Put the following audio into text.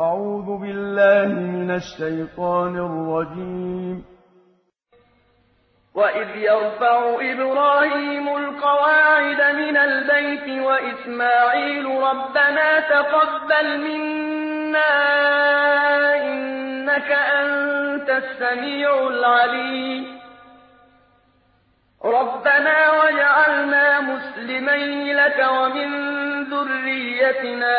أعوذ بالله من الشيطان الرجيم. وإذ يرفع إبراهيم القواعد من البيت وإسماعيل ربنا تقبل منا إنك أنت السميع العليم. ربنا وجعلنا مسلمين لك ومن ذريتنا